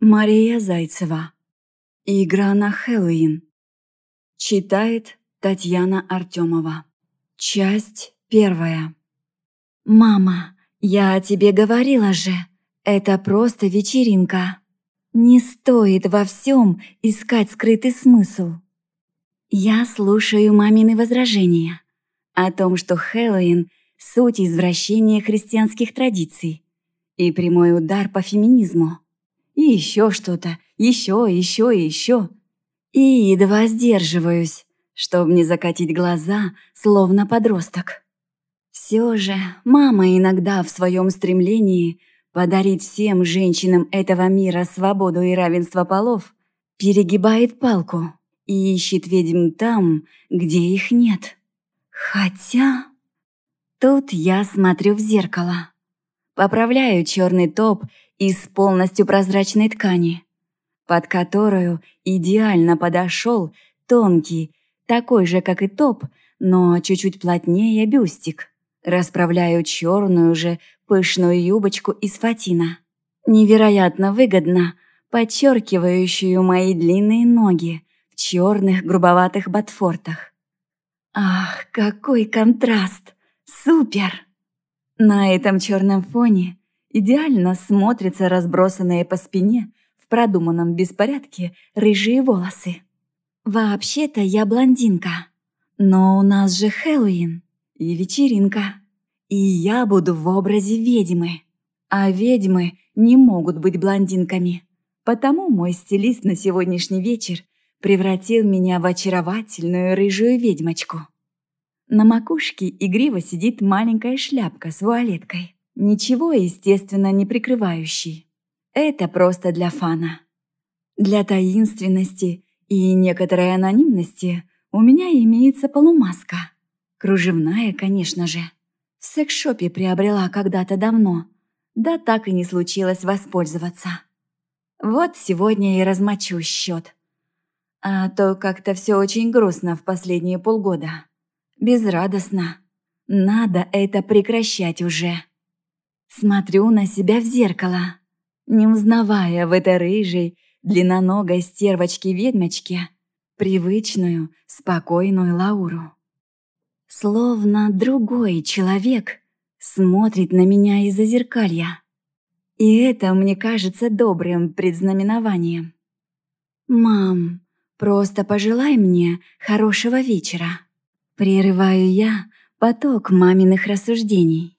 Мария Зайцева. Игра на Хэллоуин. Читает Татьяна Артемова. Часть первая. «Мама, я тебе говорила же, это просто вечеринка. Не стоит во всем искать скрытый смысл». Я слушаю мамины возражения о том, что Хэллоуин — суть извращения христианских традиций и прямой удар по феминизму и еще что-то, еще, еще и еще. И едва сдерживаюсь, чтобы не закатить глаза, словно подросток. Все же мама иногда в своем стремлении подарить всем женщинам этого мира свободу и равенство полов перегибает палку и ищет ведьм там, где их нет. Хотя... Тут я смотрю в зеркало. Поправляю черный топ из полностью прозрачной ткани, под которую идеально подошел тонкий, такой же, как и топ, но чуть-чуть плотнее бюстик. Расправляю черную же пышную юбочку из фатина. Невероятно выгодно, подчеркивающую мои длинные ноги в черных грубоватых ботфортах. Ах, какой контраст! Супер! На этом черном фоне идеально смотрятся разбросанные по спине в продуманном беспорядке рыжие волосы. Вообще-то я блондинка, но у нас же Хэллоуин и вечеринка, и я буду в образе ведьмы. А ведьмы не могут быть блондинками, потому мой стилист на сегодняшний вечер превратил меня в очаровательную рыжую ведьмочку. На макушке игриво сидит маленькая шляпка с вуалеткой. Ничего, естественно, не прикрывающий. Это просто для фана. Для таинственности и некоторой анонимности у меня имеется полумаска. Кружевная, конечно же. В секс-шопе приобрела когда-то давно, да так и не случилось воспользоваться. Вот сегодня и размочу счет. А то как-то все очень грустно в последние полгода. Безрадостно. Надо это прекращать уже. Смотрю на себя в зеркало, не узнавая в этой рыжей, длинноногой стервочке-ведьмочке привычную, спокойную Лауру. Словно другой человек смотрит на меня из-за зеркалья. И это мне кажется добрым предзнаменованием. «Мам, просто пожелай мне хорошего вечера». Прерываю я поток маминых рассуждений.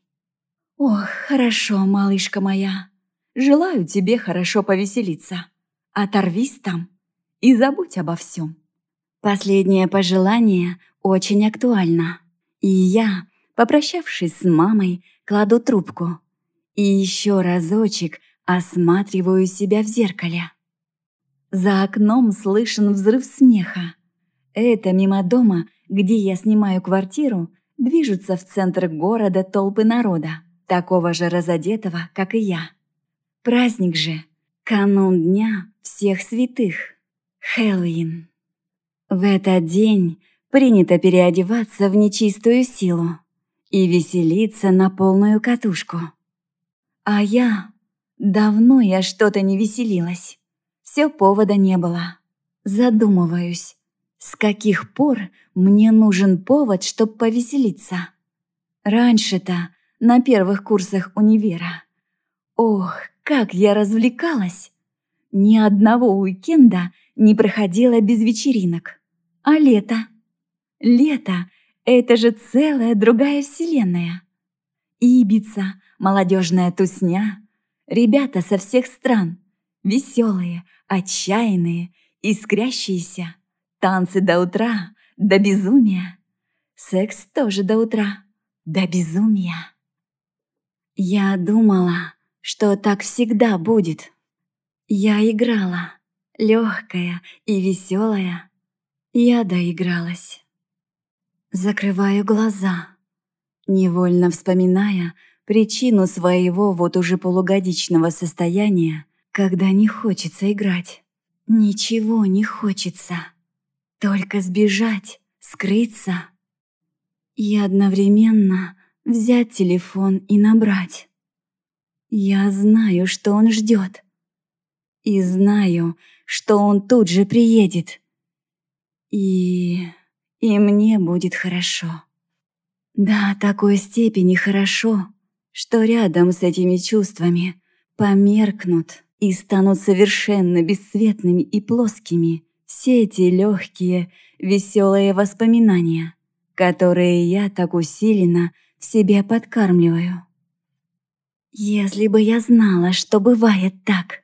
«Ох, хорошо, малышка моя. Желаю тебе хорошо повеселиться. Оторвись там и забудь обо всем». Последнее пожелание очень актуально. И я, попрощавшись с мамой, кладу трубку. И еще разочек осматриваю себя в зеркале. За окном слышен взрыв смеха. Это мимо дома, где я снимаю квартиру, движутся в центр города толпы народа такого же разодетого, как и я. Праздник же, канун Дня всех святых, Хэллоуин. В этот день принято переодеваться в нечистую силу и веселиться на полную катушку. А я... Давно я что-то не веселилась. Все повода не было. Задумываюсь, с каких пор мне нужен повод, чтобы повеселиться? Раньше-то на первых курсах универа. Ох, как я развлекалась! Ни одного уикенда не проходило без вечеринок. А лето? Лето — это же целая другая вселенная. Ибица, молодежная тусня, ребята со всех стран, веселые, отчаянные, искрящиеся, танцы до утра, до безумия, секс тоже до утра, до безумия. Я думала, что так всегда будет. Я играла, легкая и веселая. Я доигралась. Закрываю глаза, невольно вспоминая причину своего вот уже полугодичного состояния, когда не хочется играть. Ничего не хочется. Только сбежать, скрыться. И одновременно взять телефон и набрать. Я знаю, что он ждет. И знаю, что он тут же приедет. И... и мне будет хорошо. Да, такой степени хорошо, что рядом с этими чувствами померкнут и станут совершенно бесцветными и плоскими все эти легкие, веселые воспоминания, которые я так усиленно в себе подкармливаю. Если бы я знала, что бывает так,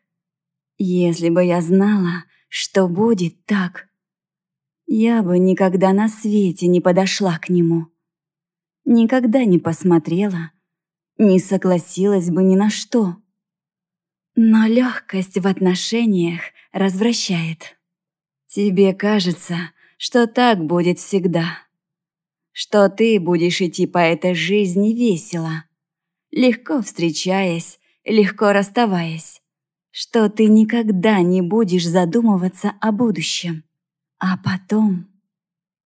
если бы я знала, что будет так, я бы никогда на свете не подошла к нему, никогда не посмотрела, не согласилась бы ни на что. Но легкость в отношениях развращает. Тебе кажется, что так будет всегда, что ты будешь идти по этой жизни весело, легко встречаясь, легко расставаясь, что ты никогда не будешь задумываться о будущем. А потом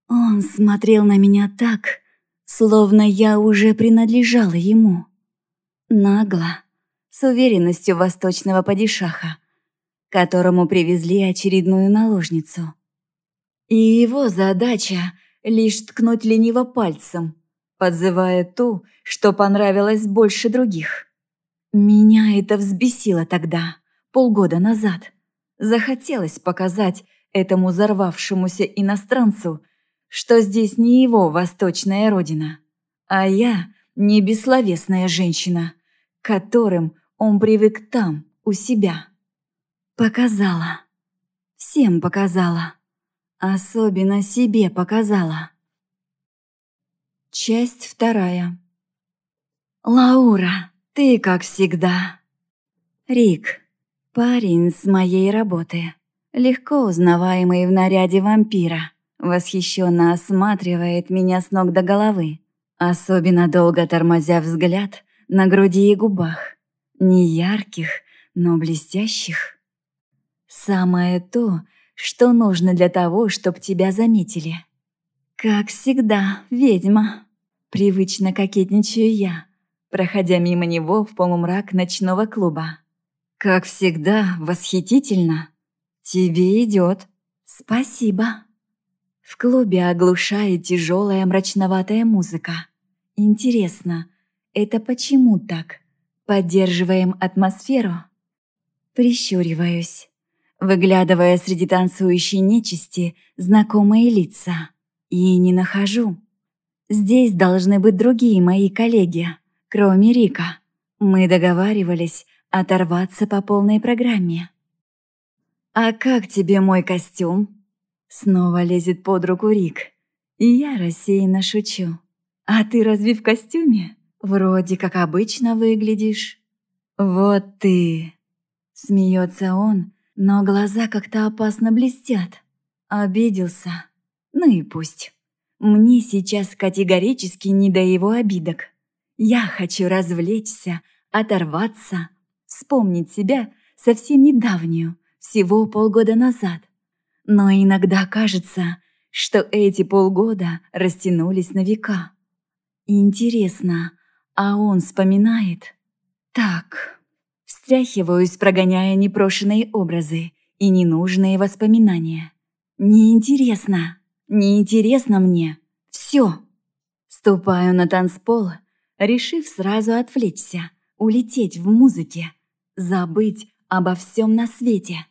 он смотрел на меня так, словно я уже принадлежала ему. Нагло, с уверенностью восточного падишаха, которому привезли очередную наложницу. И его задача — лишь ткнуть лениво пальцем, подзывая ту, что понравилось больше других. Меня это взбесило тогда, полгода назад. Захотелось показать этому взорвавшемуся иностранцу, что здесь не его восточная родина, а я не бессловесная женщина, которым он привык там, у себя. Показала. Всем показала. Особенно себе показала. Часть вторая. Лаура, ты как всегда. Рик, парень с моей работы, легко узнаваемый в наряде вампира, восхищенно осматривает меня с ног до головы, особенно долго тормозя взгляд на груди и губах, не ярких, но блестящих. Самое то, что нужно для того, чтобы тебя заметили. Как всегда, ведьма. Привычно кокетничаю я, проходя мимо него в полумрак ночного клуба. Как всегда, восхитительно. Тебе идет. Спасибо. В клубе оглушает тяжелая мрачноватая музыка. Интересно, это почему так? Поддерживаем атмосферу? Прищуриваюсь, выглядывая среди танцующей нечисти знакомые лица. И не нахожу. Здесь должны быть другие мои коллеги, кроме Рика. Мы договаривались оторваться по полной программе. «А как тебе мой костюм?» Снова лезет под руку Рик, и я рассеянно шучу. «А ты разве в костюме? Вроде как обычно выглядишь». «Вот ты!» Смеется он, но глаза как-то опасно блестят. Обиделся. Ну и пусть. Мне сейчас категорически не до его обидок. Я хочу развлечься, оторваться, вспомнить себя совсем недавнюю, всего полгода назад. Но иногда кажется, что эти полгода растянулись на века. Интересно, а он вспоминает? Так, встряхиваюсь, прогоняя непрошенные образы и ненужные воспоминания. Неинтересно, неинтересно мне. Все. Ступаю на танцпол, решив сразу отвлечься, улететь в музыке, забыть обо всем на свете.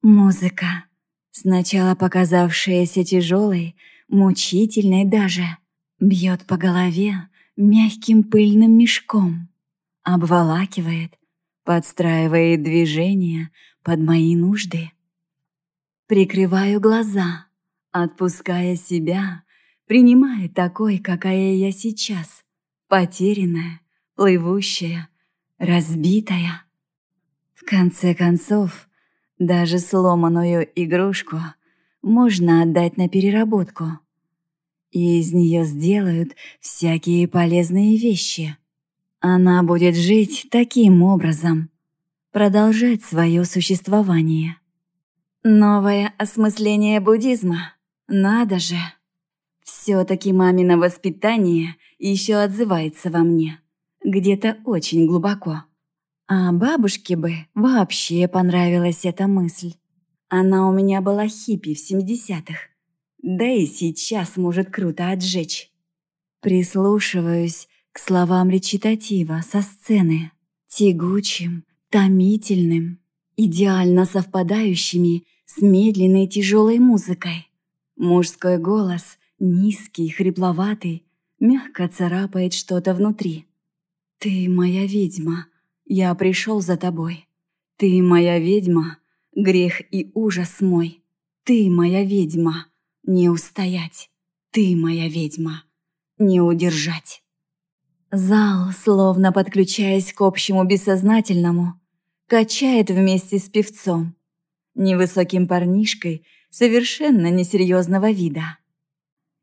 Музыка, сначала показавшаяся тяжелой, мучительной даже, бьет по голове мягким пыльным мешком, обволакивает, подстраивает движения под мои нужды. Прикрываю глаза, отпуская себя, принимая такой, какая я сейчас, потерянная, плывущая, разбитая. В конце концов, даже сломанную игрушку можно отдать на переработку. И из нее сделают всякие полезные вещи. Она будет жить таким образом, продолжать свое существование. Новое осмысление буддизма. Надо же. Все-таки мамино воспитание еще отзывается во мне. Где-то очень глубоко. А бабушке бы вообще понравилась эта мысль. Она у меня была хиппи в 70-х. Да и сейчас может круто отжечь. Прислушиваюсь к словам речитатива со сцены. Тягучим, томительным, идеально совпадающими с медленной тяжелой музыкой. Мужской голос, низкий, хрипловатый, мягко царапает что-то внутри. «Ты моя ведьма, я пришел за тобой. Ты моя ведьма, грех и ужас мой. Ты моя ведьма, не устоять. Ты моя ведьма, не удержать». Зал, словно подключаясь к общему бессознательному, качает вместе с певцом, невысоким парнишкой совершенно несерьезного вида.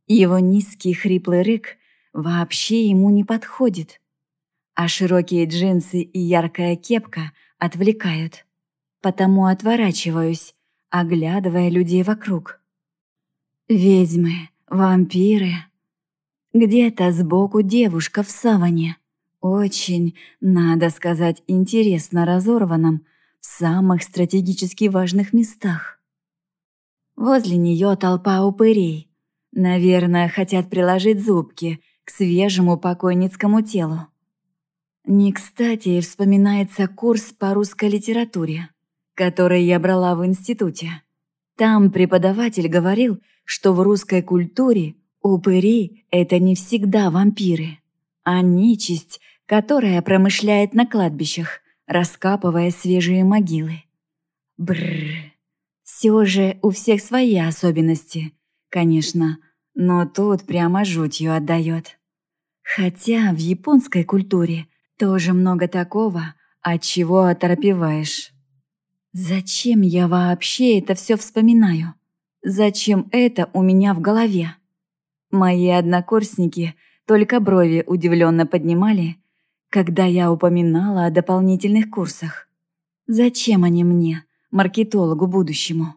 Его низкий хриплый рык вообще ему не подходит, а широкие джинсы и яркая кепка отвлекают. Потому отворачиваюсь, оглядывая людей вокруг. Ведьмы, вампиры. Где-то сбоку девушка в саване. Очень, надо сказать, интересно разорванном, в самых стратегически важных местах. Возле нее толпа упырей. Наверное, хотят приложить зубки к свежему покойницкому телу. Не кстати вспоминается курс по русской литературе, который я брала в институте. Там преподаватель говорил, что в русской культуре упыри — это не всегда вампиры, а нечисть, которая промышляет на кладбищах, раскапывая свежие могилы. Бррр. Все же у всех свои особенности, конечно, но тут прямо жутью отдает. Хотя в японской культуре тоже много такого, от чего оторопеваешь. Зачем я вообще это все вспоминаю? Зачем это у меня в голове? Мои однокурсники только брови удивленно поднимали, когда я упоминала о дополнительных курсах. Зачем они мне, маркетологу будущему?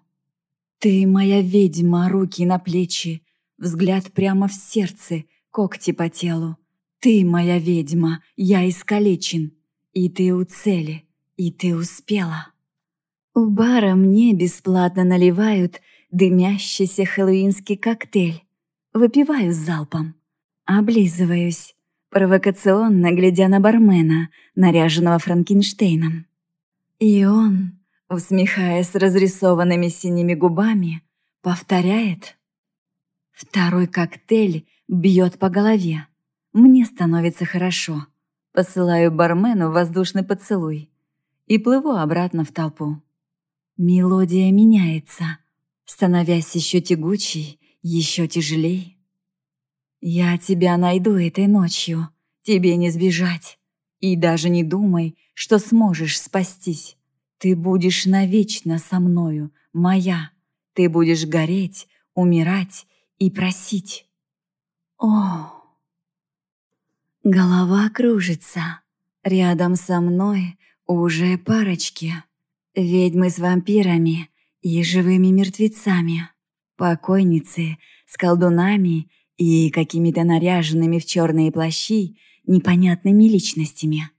Ты моя ведьма, руки на плечи, взгляд прямо в сердце, когти по телу. Ты моя ведьма, я искалечен. И ты у цели, и ты успела. У бара мне бесплатно наливают дымящийся хэллоуинский коктейль. Выпиваю залпом. Облизываюсь, провокационно глядя на бармена, наряженного Франкенштейном. И он, усмехаясь разрисованными синими губами, повторяет. Второй коктейль бьет по голове. Мне становится хорошо. Посылаю бармену воздушный поцелуй и плыву обратно в толпу. Мелодия меняется, становясь еще тягучей, еще тяжелей. Я тебя найду этой ночью, тебе не сбежать. И даже не думай, что сможешь спастись. Ты будешь навечно со мною, моя. Ты будешь гореть, умирать и просить. О! Голова кружится. Рядом со мной уже парочки. Ведьмы с вампирами и живыми мертвецами. Покойницы с колдунами и какими-то наряженными в черные плащи непонятными личностями.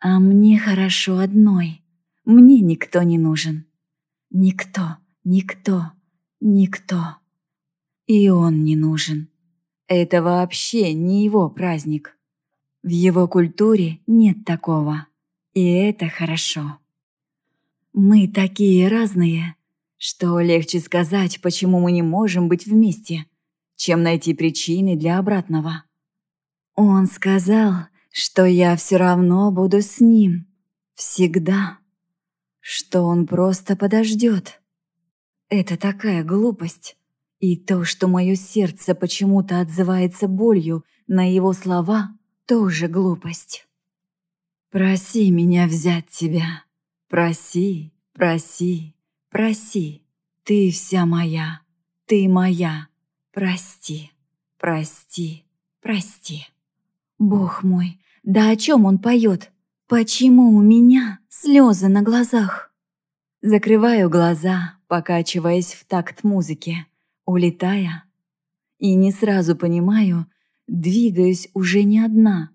А мне хорошо одной. Мне никто не нужен. Никто, никто, никто. И он не нужен. Это вообще не его праздник. В его культуре нет такого. И это хорошо. Мы такие разные, что легче сказать, почему мы не можем быть вместе, чем найти причины для обратного. Он сказал, что я все равно буду с ним. Всегда. Что он просто подождет. Это такая глупость. И то, что мое сердце почему-то отзывается болью на его слова, тоже глупость. «Проси меня взять тебя. Проси, проси, проси. Ты вся моя, ты моя. Прости, прости, прости». Бог мой, да о чем он поет? Почему у меня слезы на глазах? Закрываю глаза, покачиваясь в такт музыки улетая. И не сразу понимаю, двигаюсь уже не одна,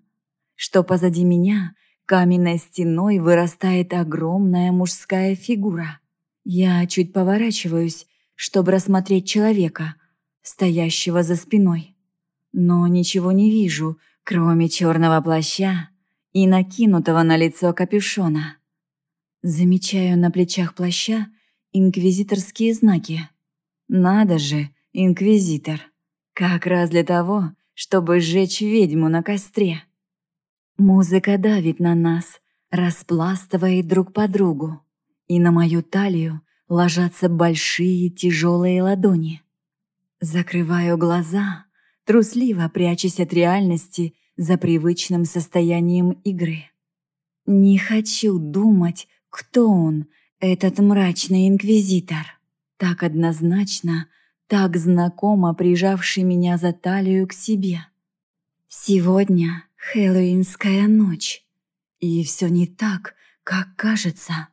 что позади меня каменной стеной вырастает огромная мужская фигура. Я чуть поворачиваюсь, чтобы рассмотреть человека, стоящего за спиной. Но ничего не вижу, кроме черного плаща и накинутого на лицо капюшона. Замечаю на плечах плаща инквизиторские знаки. Надо же, инквизитор. Как раз для того, чтобы сжечь ведьму на костре. Музыка давит на нас, распластывает друг по другу, и на мою талию ложатся большие тяжелые ладони. Закрываю глаза, трусливо прячась от реальности за привычным состоянием игры. Не хочу думать, кто он, этот мрачный инквизитор, так однозначно, так знакомо прижавший меня за талию к себе. Сегодня Хэллоуинская ночь, и все не так, как кажется.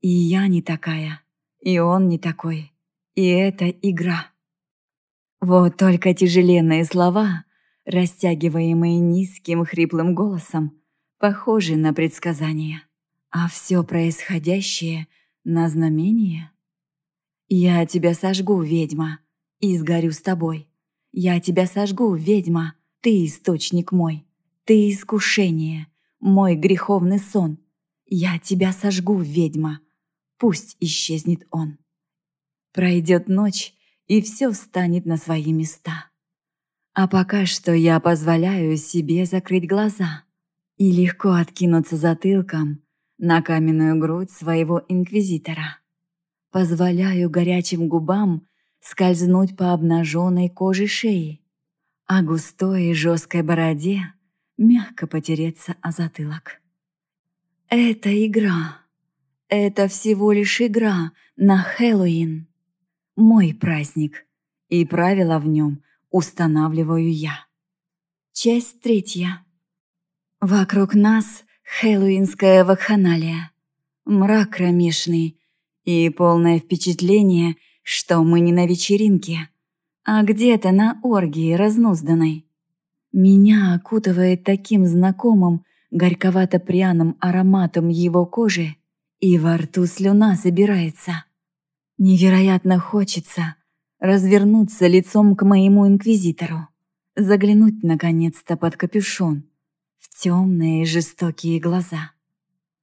И я не такая, и он не такой, и это игра. Вот только тяжеленные слова, растягиваемые низким хриплым голосом, похожи на предсказания, а все происходящее на знамение. «Я тебя сожгу, ведьма, и сгорю с тобой. Я тебя сожгу, ведьма, ты источник мой. Ты искушение, мой греховный сон. Я тебя сожгу, ведьма, пусть исчезнет он». Пройдет ночь, и все встанет на свои места. А пока что я позволяю себе закрыть глаза и легко откинуться затылком на каменную грудь своего инквизитора. Позволяю горячим губам скользнуть по обнаженной коже шеи, а густой и жесткой бороде мягко потереться о затылок. Это игра. Это всего лишь игра на Хэллоуин мой праздник, и правила в нем устанавливаю я. Часть третья. Вокруг нас хэллоуинская вакханалия, мрак кромешный и полное впечатление, что мы не на вечеринке, а где-то на оргии разнузданной. Меня окутывает таким знакомым, горьковато-пряным ароматом его кожи, и во рту слюна собирается. Невероятно хочется развернуться лицом к моему инквизитору, заглянуть наконец-то под капюшон в темные жестокие глаза.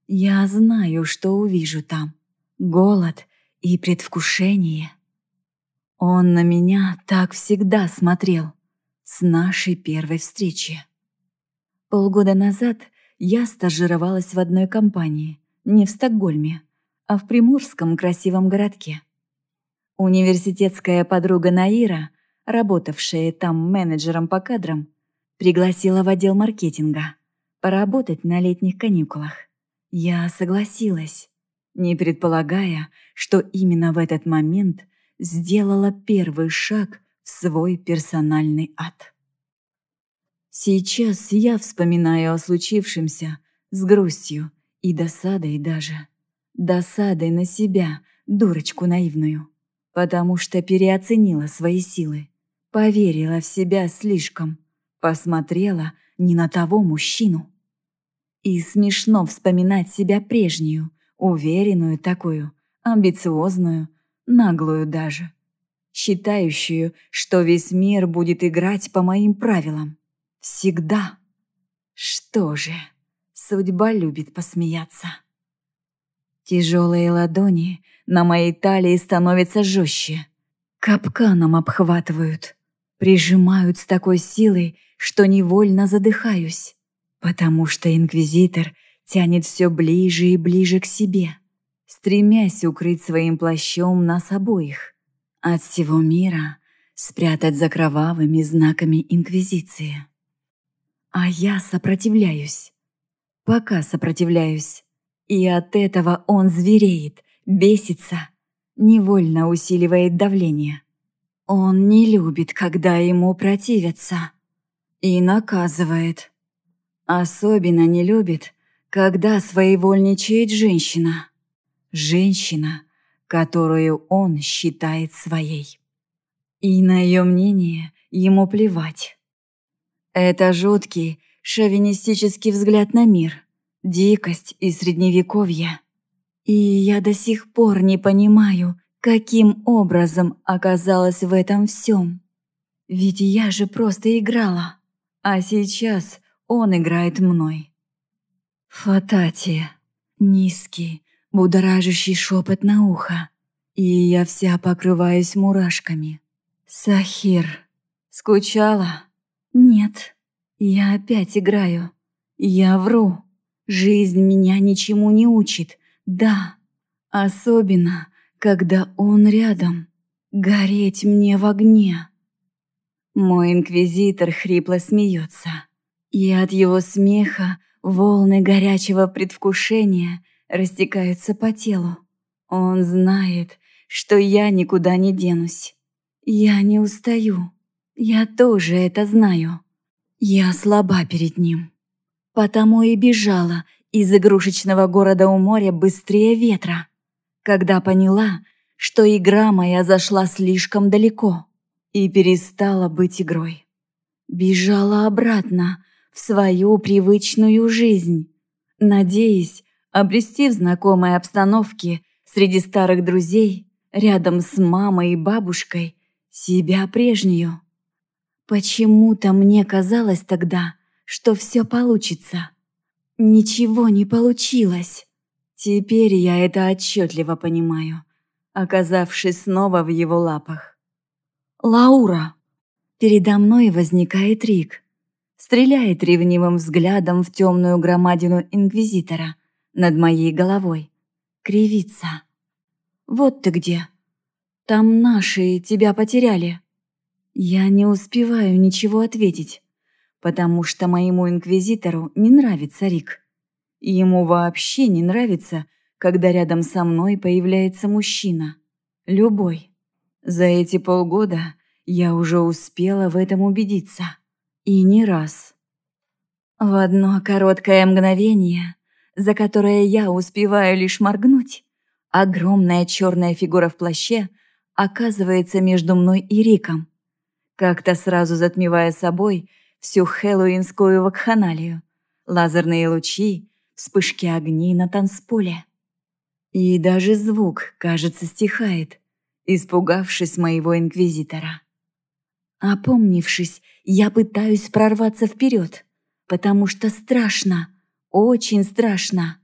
Я знаю, что увижу там. Голод и предвкушение. Он на меня так всегда смотрел с нашей первой встречи. Полгода назад я стажировалась в одной компании, не в Стокгольме, а в приморском красивом городке. Университетская подруга Наира, работавшая там менеджером по кадрам, пригласила в отдел маркетинга поработать на летних каникулах. Я согласилась, не предполагая, что именно в этот момент сделала первый шаг в свой персональный ад. Сейчас я вспоминаю о случившемся с грустью и досадой даже досадой на себя, дурочку наивную, потому что переоценила свои силы, поверила в себя слишком, посмотрела не на того мужчину. И смешно вспоминать себя прежнюю, уверенную такую, амбициозную, наглую даже, считающую, что весь мир будет играть по моим правилам. Всегда. Что же, судьба любит посмеяться. Тяжелые ладони на моей талии становятся жестче. Капканом обхватывают. Прижимают с такой силой, что невольно задыхаюсь. Потому что инквизитор тянет все ближе и ближе к себе, стремясь укрыть своим плащом нас обоих. От всего мира спрятать за кровавыми знаками инквизиции. А я сопротивляюсь. Пока сопротивляюсь. И от этого он звереет, бесится, невольно усиливает давление. Он не любит, когда ему противятся. И наказывает. Особенно не любит, когда своевольничает женщина. Женщина, которую он считает своей. И на ее мнение ему плевать. Это жуткий, шовинистический взгляд на мир, дикость и средневековье. И я до сих пор не понимаю, каким образом оказалась в этом всем. Ведь я же просто играла, а сейчас он играет мной. Фатати. Низкий, будоражащий шепот на ухо. И я вся покрываюсь мурашками. Сахир. Скучала? Нет. Я опять играю. Я вру. Жизнь меня ничему не учит. Да. Особенно, когда он рядом. Гореть мне в огне. Мой инквизитор хрипло смеется. И от его смеха волны горячего предвкушения растекаются по телу. Он знает, что я никуда не денусь. Я не устаю. Я тоже это знаю. Я слаба перед ним. Потому и бежала из игрушечного города у моря быстрее ветра, когда поняла, что игра моя зашла слишком далеко и перестала быть игрой. Бежала обратно в свою привычную жизнь, надеясь обрести в знакомой обстановке среди старых друзей, рядом с мамой и бабушкой, себя прежнюю. Почему-то мне казалось тогда, что все получится. Ничего не получилось. Теперь я это отчетливо понимаю, оказавшись снова в его лапах. «Лаура!» Передо мной возникает Рик. Стреляет ревнивым взглядом в темную громадину Инквизитора над моей головой. Кривится. «Вот ты где!» «Там наши тебя потеряли!» Я не успеваю ничего ответить, потому что моему инквизитору не нравится Рик. Ему вообще не нравится, когда рядом со мной появляется мужчина. Любой. За эти полгода я уже успела в этом убедиться. И не раз. В одно короткое мгновение, за которое я успеваю лишь моргнуть, огромная черная фигура в плаще оказывается между мной и Риком как-то сразу затмевая собой всю хэллоуинскую вакханалию, лазерные лучи, вспышки огней на танцполе. И даже звук, кажется, стихает, испугавшись моего инквизитора. Опомнившись, я пытаюсь прорваться вперед, потому что страшно, очень страшно.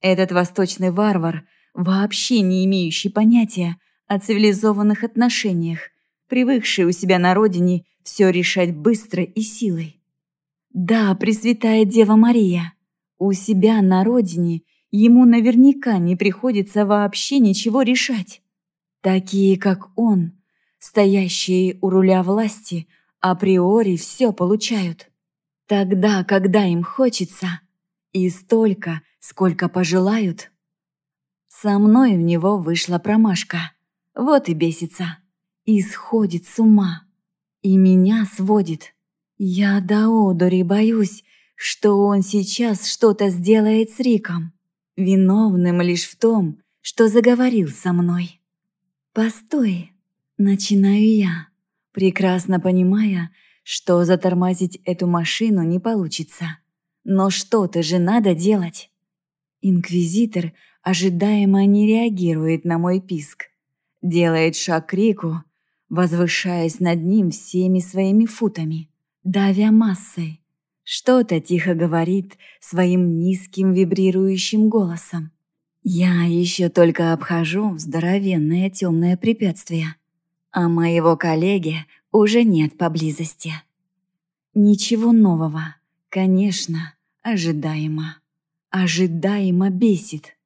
Этот восточный варвар, вообще не имеющий понятия о цивилизованных отношениях, привыкший у себя на родине все решать быстро и силой. Да, Пресвятая Дева Мария, у себя на родине ему наверняка не приходится вообще ничего решать. Такие, как он, стоящие у руля власти, априори все получают. Тогда, когда им хочется, и столько, сколько пожелают. Со мной у него вышла промашка. Вот и бесится и сходит с ума. И меня сводит. Я до одури боюсь, что он сейчас что-то сделает с Риком, виновным лишь в том, что заговорил со мной. «Постой!» — начинаю я, прекрасно понимая, что затормозить эту машину не получится. Но что-то же надо делать. Инквизитор ожидаемо не реагирует на мой писк. Делает шаг к Рику, возвышаясь над ним всеми своими футами, давя массой. Что-то тихо говорит своим низким вибрирующим голосом. Я еще только обхожу здоровенное темное препятствие, а моего коллеги уже нет поблизости. Ничего нового, конечно, ожидаемо. Ожидаемо бесит.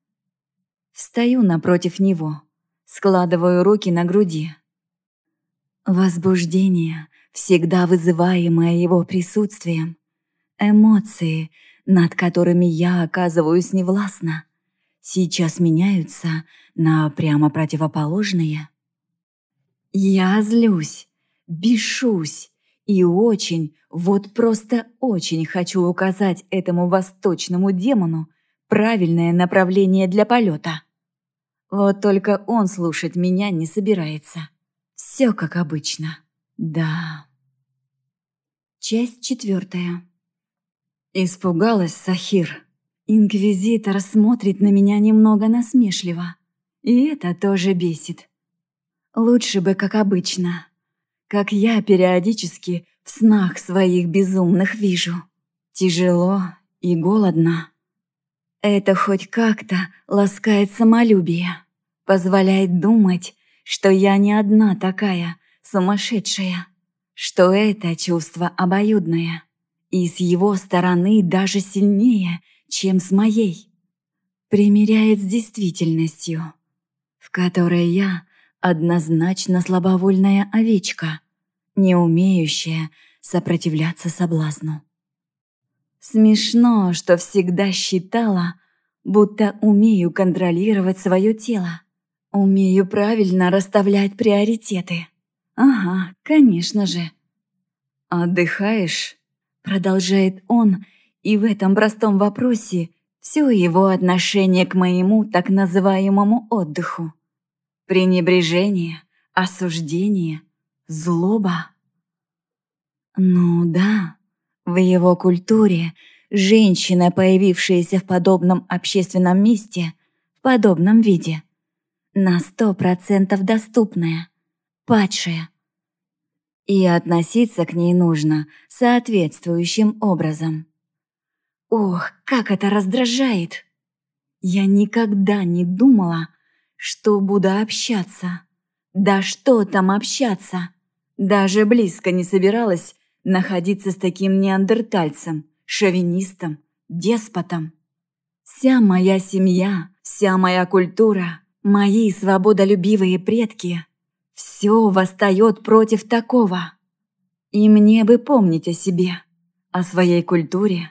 Встаю напротив него, складываю руки на груди, Возбуждение, всегда вызываемое его присутствием, эмоции, над которыми я оказываюсь невластна, сейчас меняются на прямо противоположные. Я злюсь, бешусь и очень, вот просто очень хочу указать этому восточному демону правильное направление для полета. Вот только он слушать меня не собирается. Все как обычно. Да. Часть четвертая. Испугалась Сахир. Инквизитор смотрит на меня немного насмешливо, и это тоже бесит. Лучше бы, как обычно, как я периодически в снах своих безумных вижу. Тяжело и голодно. Это хоть как-то ласкает самолюбие, позволяет думать, что я не одна такая сумасшедшая, что это чувство обоюдное и с его стороны даже сильнее, чем с моей. Примеряет с действительностью, в которой я однозначно слабовольная овечка, не умеющая сопротивляться соблазну. Смешно, что всегда считала, будто умею контролировать свое тело, умею правильно расставлять приоритеты. Ага, конечно же. «Отдыхаешь?» — продолжает он, и в этом простом вопросе все его отношение к моему так называемому отдыху. Пренебрежение, осуждение, злоба. Ну да, в его культуре женщина, появившаяся в подобном общественном месте, в подобном виде, на сто процентов доступная, падшая. И относиться к ней нужно соответствующим образом. Ох, как это раздражает! Я никогда не думала, что буду общаться. Да что там общаться? Даже близко не собиралась находиться с таким неандертальцем, шовинистом, деспотом. Вся моя семья, вся моя культура, мои свободолюбивые предки — все восстает против такого. И мне бы помнить о себе, о своей культуре,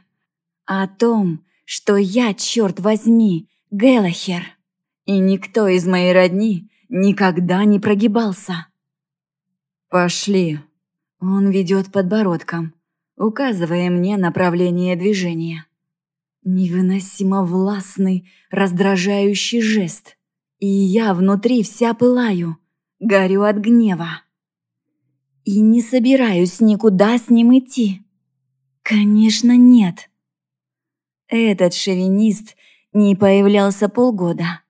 о том, что я, черт возьми, Гелахер, и никто из моей родни никогда не прогибался. «Пошли», он ведет подбородком, указывая мне направление движения. Невыносимо властный, раздражающий жест. И я внутри вся пылаю, горю от гнева. И не собираюсь никуда с ним идти. Конечно, нет. Этот шовинист не появлялся полгода.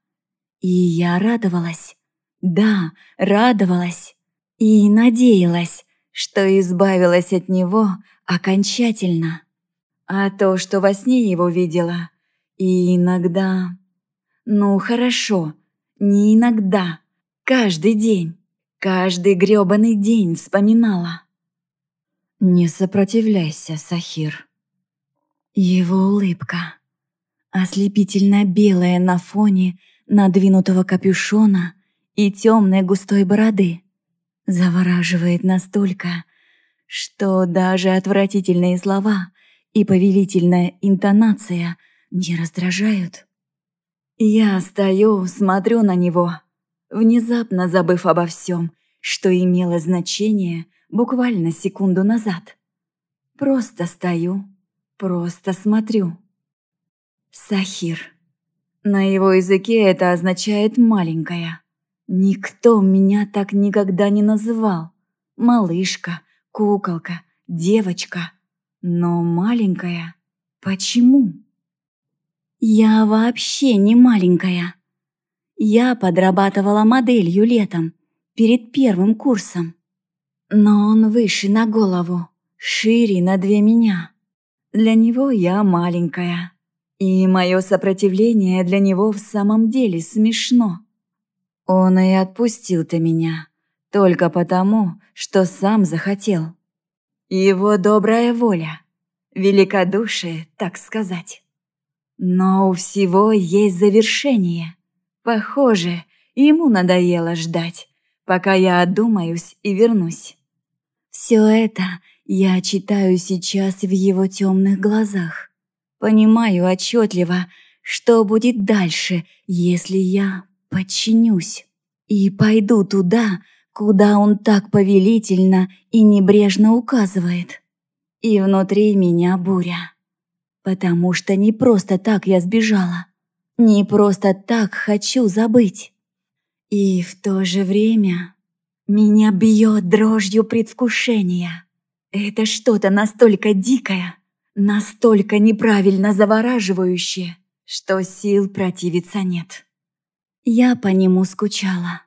И я радовалась. Да, радовалась. И надеялась, что избавилась от него окончательно. А то, что во сне его видела, и иногда... Ну, хорошо, не иногда, каждый день, каждый грёбаный день вспоминала. «Не сопротивляйся, Сахир». Его улыбка, ослепительно белая на фоне надвинутого капюшона и темной густой бороды завораживает настолько, что даже отвратительные слова и повелительная интонация не раздражают. Я стою, смотрю на него, внезапно забыв обо всем, что имело значение буквально секунду назад. Просто стою, просто смотрю. Сахир. На его языке это означает «маленькая». Никто меня так никогда не называл. Малышка, куколка, девочка. Но маленькая. Почему? Я вообще не маленькая. Я подрабатывала моделью летом, перед первым курсом. Но он выше на голову, шире на две меня. Для него я маленькая. И мое сопротивление для него в самом деле смешно. Он и отпустил-то меня, только потому, что сам захотел. Его добрая воля, великодушие, так сказать. Но у всего есть завершение. Похоже, ему надоело ждать, пока я одумаюсь и вернусь. Все это я читаю сейчас в его темных глазах. Понимаю отчетливо, что будет дальше, если я подчинюсь и пойду туда, куда он так повелительно и небрежно указывает. И внутри меня буря. Потому что не просто так я сбежала. Не просто так хочу забыть. И в то же время меня бьет дрожью предвкушения. Это что-то настолько дикое, настолько неправильно завораживающее, что сил противиться нет. Я по нему скучала.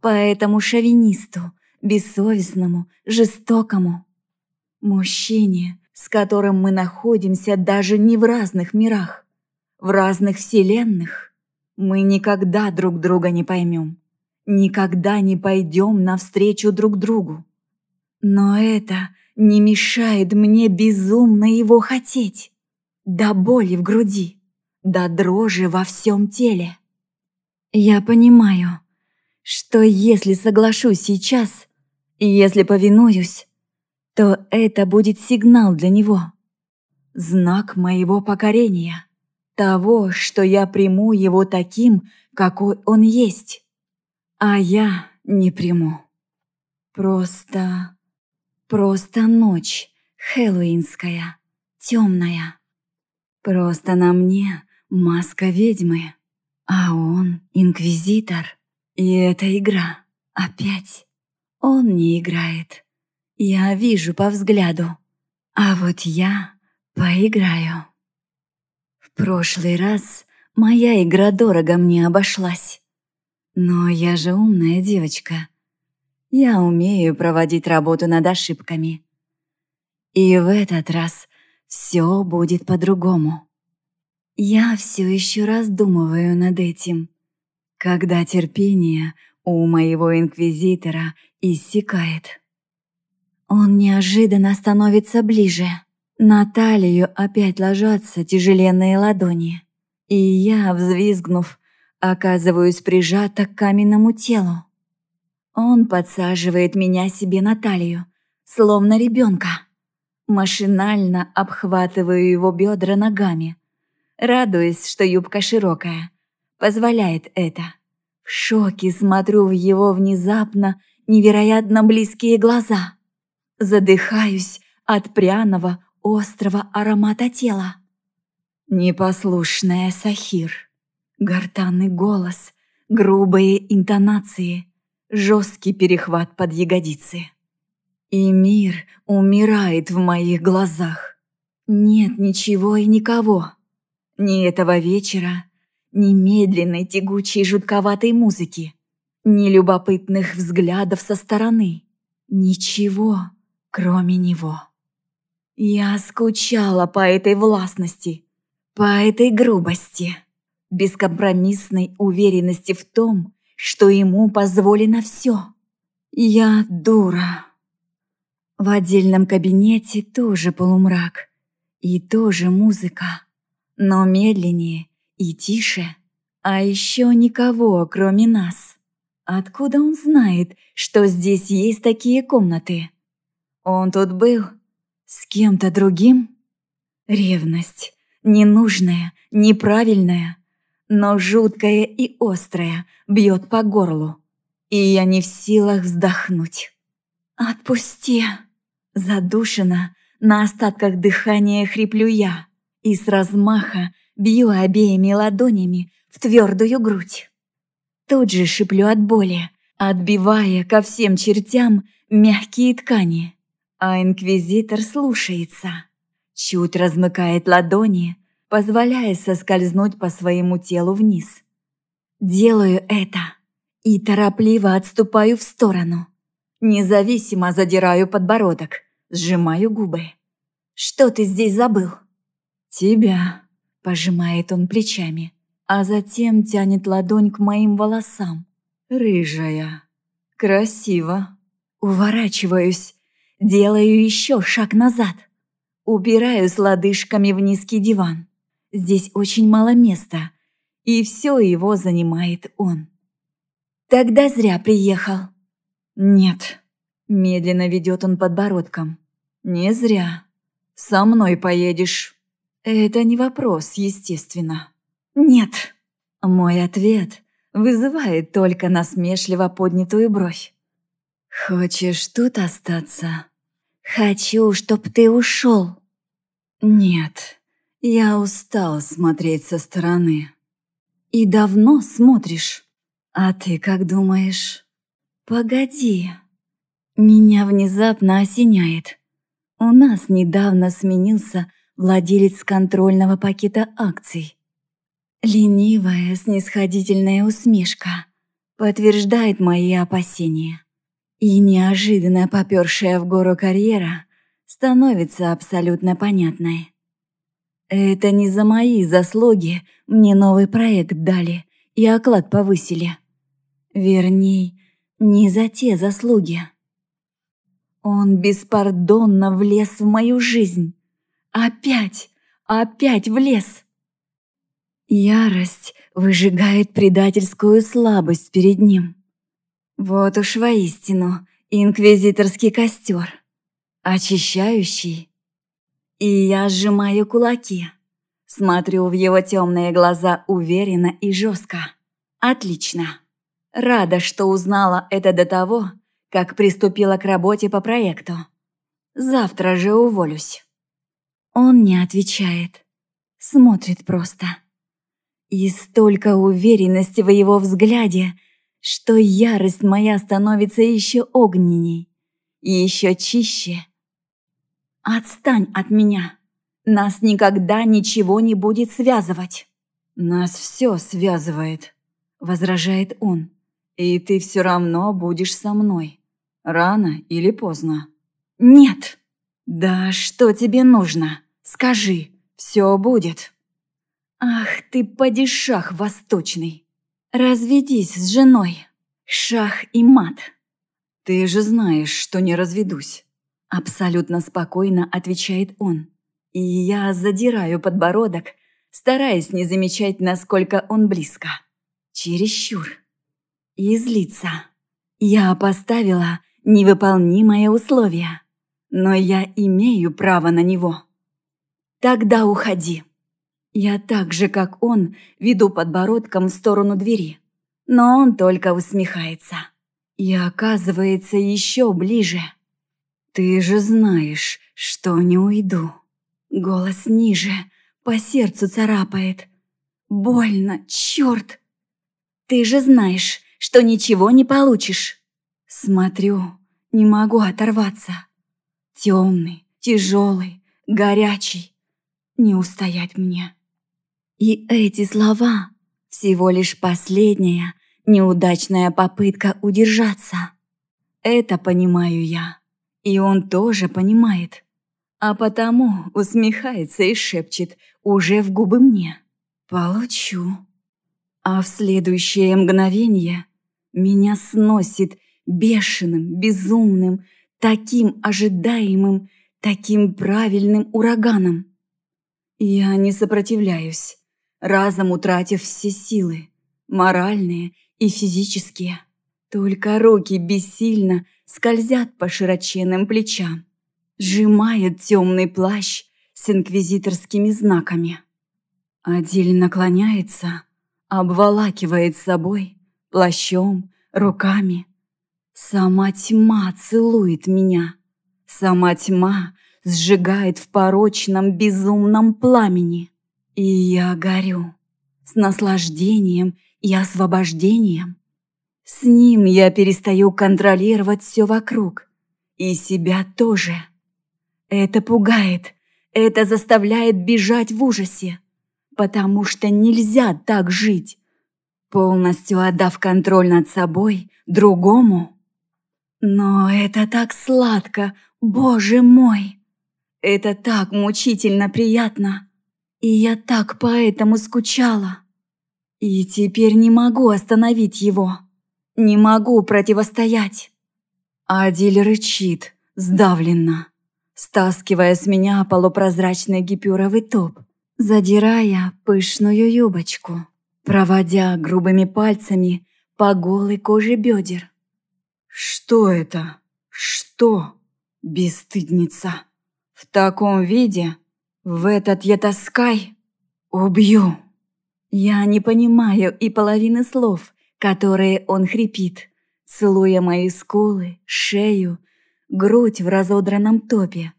По этому шовинисту, бессовестному, жестокому. Мужчине, с которым мы находимся даже не в разных мирах, в разных вселенных. Мы никогда друг друга не поймем, никогда не пойдем навстречу друг другу. Но это не мешает мне безумно его хотеть, до боли в груди, до дрожи во всем теле. Я понимаю, что если соглашусь сейчас, если повинуюсь, то это будет сигнал для него, знак моего покорения того, что я приму его таким, какой он есть, а я не приму. Просто... просто ночь хэллоуинская, темная. Просто на мне маска ведьмы, а он инквизитор. И эта игра опять. Он не играет. Я вижу по взгляду. А вот я поиграю прошлый раз моя игра дорого мне обошлась. Но я же умная девочка. Я умею проводить работу над ошибками. И в этот раз все будет по-другому. Я все еще раздумываю над этим. Когда терпение у моего инквизитора иссякает. Он неожиданно становится ближе. На талию опять ложатся тяжеленные ладони, и я, взвизгнув, оказываюсь прижата к каменному телу. Он подсаживает меня себе на талию, словно ребенка. Машинально обхватываю его бедра ногами, радуясь, что юбка широкая, позволяет это. В шоке смотрю в его внезапно невероятно близкие глаза. Задыхаюсь от пряного, острого аромата тела. Непослушная Сахир. Гортанный голос, грубые интонации, жесткий перехват под ягодицы. И мир умирает в моих глазах. Нет ничего и никого. Ни этого вечера, ни медленной, тягучей, жутковатой музыки, ни любопытных взглядов со стороны. Ничего, кроме него. Я скучала по этой властности, по этой грубости, бескомпромиссной уверенности в том, что ему позволено все. Я дура. В отдельном кабинете тоже полумрак и тоже музыка, но медленнее и тише, а еще никого, кроме нас. Откуда он знает, что здесь есть такие комнаты? Он тут был с кем-то другим? Ревность. Ненужная, неправильная, но жуткая и острая, бьет по горлу. И я не в силах вздохнуть. «Отпусти!» Задушена, на остатках дыхания хриплю я и с размаха бью обеими ладонями в твердую грудь. Тут же шиплю от боли, отбивая ко всем чертям мягкие ткани. А инквизитор слушается, чуть размыкает ладони, позволяя соскользнуть по своему телу вниз. Делаю это и торопливо отступаю в сторону. Независимо задираю подбородок, сжимаю губы. «Что ты здесь забыл?» «Тебя», — пожимает он плечами, а затем тянет ладонь к моим волосам. «Рыжая. Красиво». Уворачиваюсь, Делаю еще шаг назад. Убираюсь лодыжками в низкий диван. Здесь очень мало места, и все его занимает он. Тогда зря приехал. Нет. Медленно ведет он подбородком. Не зря. Со мной поедешь. Это не вопрос, естественно. Нет. Мой ответ вызывает только насмешливо поднятую бровь. «Хочешь тут остаться?» «Хочу, чтоб ты ушел». «Нет, я устал смотреть со стороны». «И давно смотришь?» «А ты как думаешь?» «Погоди». Меня внезапно осеняет. У нас недавно сменился владелец контрольного пакета акций. Ленивая, снисходительная усмешка подтверждает мои опасения. И неожиданно попёршая в гору карьера становится абсолютно понятной. Это не за мои заслуги мне новый проект дали и оклад повысили. Верней, не за те заслуги. Он беспардонно влез в мою жизнь. Опять, опять влез. Ярость выжигает предательскую слабость перед ним. Вот уж воистину инквизиторский костер, очищающий. И я сжимаю кулаки, смотрю в его темные глаза уверенно и жестко. Отлично. Рада, что узнала это до того, как приступила к работе по проекту. Завтра же уволюсь. Он не отвечает, смотрит просто. И столько уверенности в его взгляде, что ярость моя становится еще огненней, и еще чище. Отстань от меня. Нас никогда ничего не будет связывать. Нас все связывает, возражает он. И ты все равно будешь со мной. Рано или поздно. Нет. Да что тебе нужно? Скажи, все будет. «Ах ты, падишах восточный! Разведись с женой! Шах и мат!» «Ты же знаешь, что не разведусь!» Абсолютно спокойно отвечает он. И я задираю подбородок, стараясь не замечать, насколько он близко. Чересчур. И злится. Я поставила невыполнимое условие, но я имею право на него. Тогда уходи. Я так же, как он, веду подбородком в сторону двери. Но он только усмехается. И оказывается еще ближе. «Ты же знаешь, что не уйду». Голос ниже, по сердцу царапает. «Больно, черт!» «Ты же знаешь, что ничего не получишь!» Смотрю, не могу оторваться. Темный, тяжелый, горячий. Не устоять мне. И эти слова — всего лишь последняя, неудачная попытка удержаться. Это понимаю я, и он тоже понимает. А потому усмехается и шепчет уже в губы мне. «Получу». А в следующее мгновение меня сносит бешеным, безумным, таким ожидаемым, таким правильным ураганом. Я не сопротивляюсь разом утратив все силы, моральные и физические. Только руки бессильно скользят по широченным плечам, сжимает темный плащ с инквизиторскими знаками. Адиль наклоняется, обволакивает собой, плащом, руками. Сама тьма целует меня. Сама тьма сжигает в порочном безумном пламени. И я горю с наслаждением и освобождением. С ним я перестаю контролировать все вокруг. И себя тоже. Это пугает, это заставляет бежать в ужасе. Потому что нельзя так жить, полностью отдав контроль над собой другому. Но это так сладко, боже мой! Это так мучительно приятно. И я так поэтому скучала. И теперь не могу остановить его. Не могу противостоять. Адиль рычит, сдавленно, стаскивая с меня полупрозрачный гипюровый топ, задирая пышную юбочку, проводя грубыми пальцами по голой коже бедер. «Что это? Что? Бесстыдница! В таком виде в этот я таскай убью. Я не понимаю и половины слов, которые он хрипит, целуя мои скулы, шею, грудь в разодранном топе,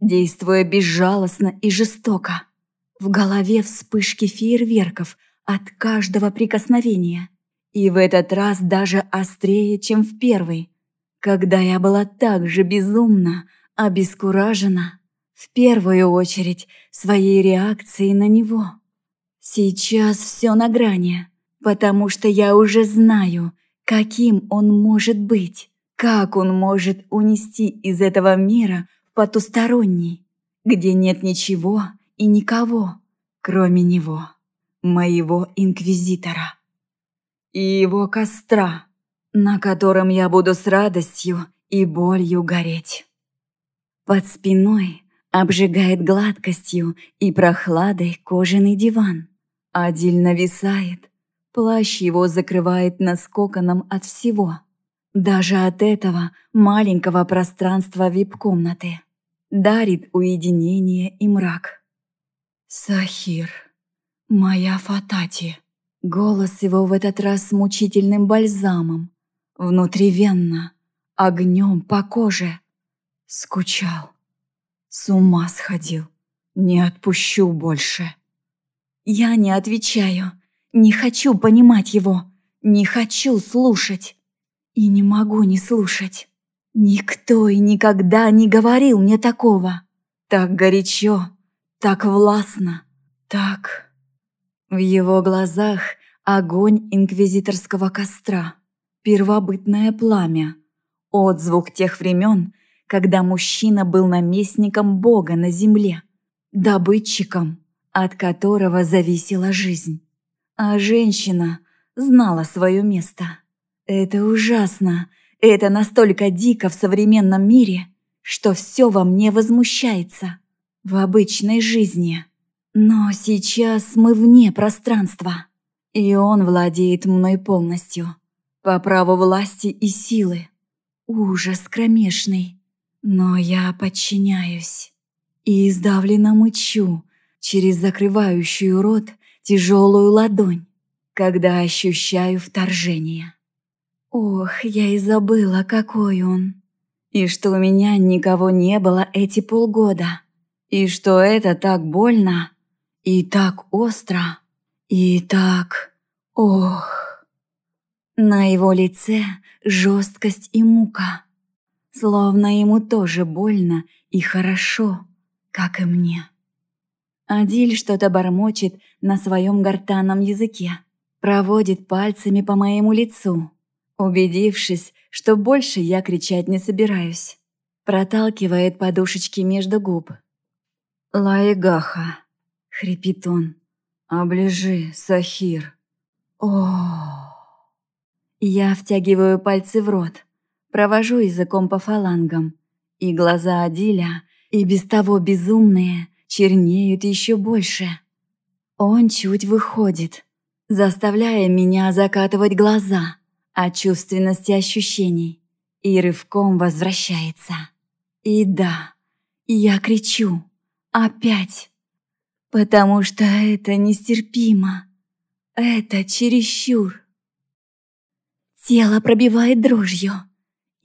действуя безжалостно и жестоко. В голове вспышки фейерверков от каждого прикосновения. И в этот раз даже острее, чем в первый, когда я была так же безумно обескуражена в первую очередь своей реакцией на него. Сейчас все на грани, потому что я уже знаю, каким он может быть, как он может унести из этого мира потусторонний, где нет ничего и никого, кроме него, моего инквизитора. И его костра, на котором я буду с радостью и болью гореть. Под спиной обжигает гладкостью и прохладой кожаный диван. Адиль нависает, плащ его закрывает наскоканом от всего. Даже от этого маленького пространства вип-комнаты. Дарит уединение и мрак. «Сахир, моя Фатати». Голос его в этот раз мучительным бальзамом. Внутривенно, огнем по коже. Скучал. С ума сходил. Не отпущу больше. Я не отвечаю. Не хочу понимать его. Не хочу слушать. И не могу не слушать. Никто и никогда не говорил мне такого. Так горячо, так властно, так... В его глазах огонь инквизиторского костра, первобытное пламя, отзвук тех времен, когда мужчина был наместником Бога на земле, добытчиком, от которого зависела жизнь. А женщина знала свое место. Это ужасно, это настолько дико в современном мире, что все во мне возмущается в обычной жизни. Но сейчас мы вне пространства, и он владеет мной полностью, по праву власти и силы. Ужас кромешный. Но я подчиняюсь и издавленно мычу через закрывающую рот тяжелую ладонь, когда ощущаю вторжение. Ох, я и забыла, какой он. И что у меня никого не было эти полгода. И что это так больно, и так остро, и так... Ох... На его лице жесткость и мука. Словно ему тоже больно и хорошо, как и мне. Адиль что-то бормочет на своем гортанном языке, проводит пальцами по моему лицу, убедившись, что больше я кричать не собираюсь. Проталкивает подушечки между губ. «Лаегаха», — хрипит он, — «оближи, Сахир». О, Я втягиваю пальцы в рот, провожу языком по фалангам, и глаза Адиля, и без того безумные, чернеют еще больше. Он чуть выходит, заставляя меня закатывать глаза от чувственности ощущений, и рывком возвращается. И да, я кричу, опять, потому что это нестерпимо, это чересчур. Тело пробивает дрожью,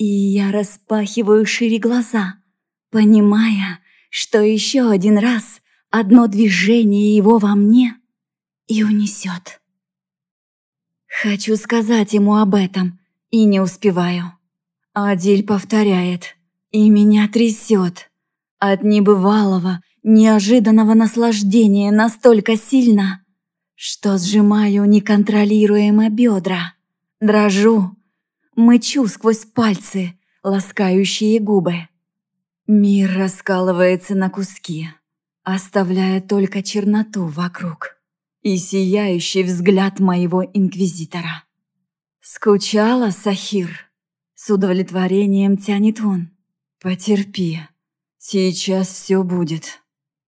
и я распахиваю шире глаза, понимая, что еще один раз одно движение его во мне и унесет. Хочу сказать ему об этом, и не успеваю. Адиль повторяет, и меня трясет. От небывалого, неожиданного наслаждения настолько сильно, что сжимаю неконтролируемо бедра, дрожу, мычу сквозь пальцы, ласкающие губы. Мир раскалывается на куски, оставляя только черноту вокруг и сияющий взгляд моего инквизитора. «Скучала, Сахир?» С удовлетворением тянет он. «Потерпи, сейчас все будет».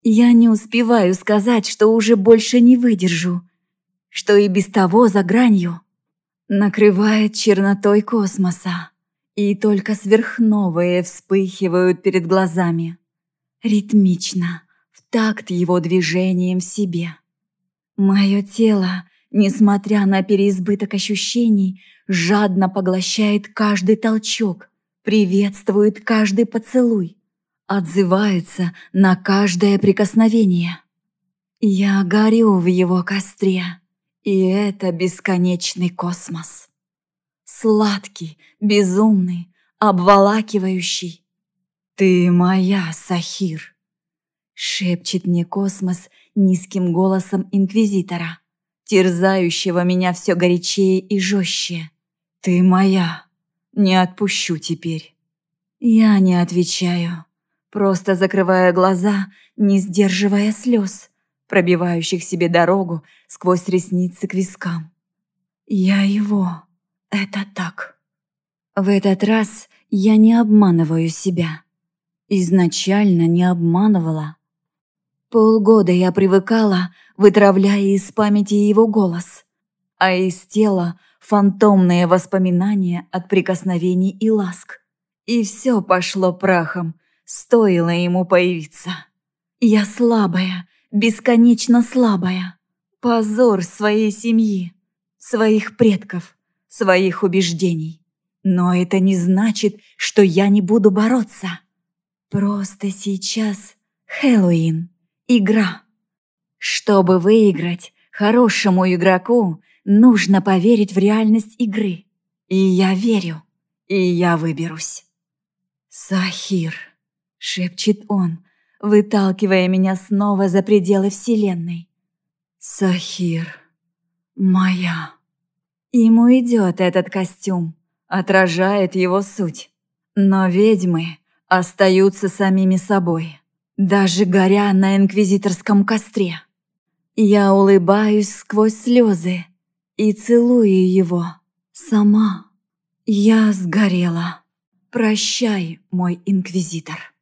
Я не успеваю сказать, что уже больше не выдержу, что и без того за гранью накрывает чернотой космоса, и только сверхновые вспыхивают перед глазами. Ритмично, в такт его движением в себе. Мое тело, несмотря на переизбыток ощущений, жадно поглощает каждый толчок, приветствует каждый поцелуй, отзывается на каждое прикосновение. Я горю в его костре, и это бесконечный космос. Сладкий, безумный, обволакивающий. «Ты моя, Сахир!» Шепчет мне космос низким голосом инквизитора, терзающего меня все горячее и жестче. «Ты моя. Не отпущу теперь». Я не отвечаю, просто закрывая глаза, не сдерживая слез, пробивающих себе дорогу сквозь ресницы к вискам. Я его. Это так. В этот раз я не обманываю себя. Изначально не обманывала. Полгода я привыкала, вытравляя из памяти его голос, а из тела фантомные воспоминания от прикосновений и ласк. И все пошло прахом, стоило ему появиться. Я слабая, бесконечно слабая. Позор своей семьи своих предков, своих убеждений. Но это не значит, что я не буду бороться. Просто сейчас Хэллоуин, игра. Чтобы выиграть, хорошему игроку нужно поверить в реальность игры. И я верю, и я выберусь. «Сахир», — шепчет он, выталкивая меня снова за пределы Вселенной. «Сахир, моя». Ему идет этот костюм, отражает его суть. Но ведьмы остаются самими собой, даже горя на инквизиторском костре. Я улыбаюсь сквозь слезы и целую его. Сама. Я сгорела. Прощай, мой инквизитор.